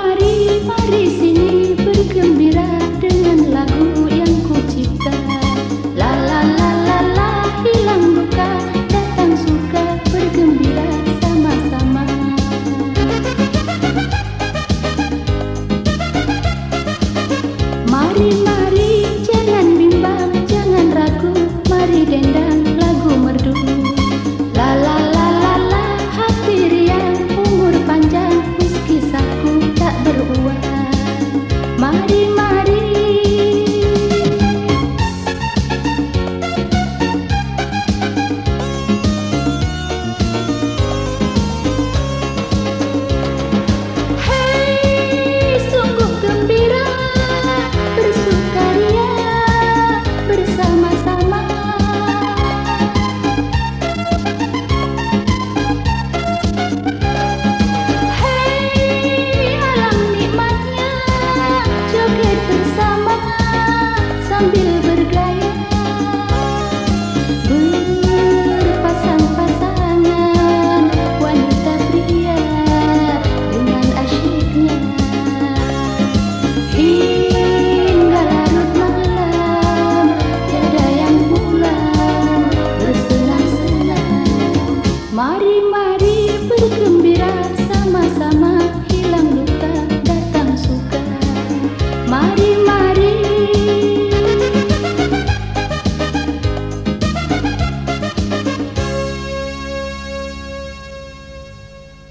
pari pari si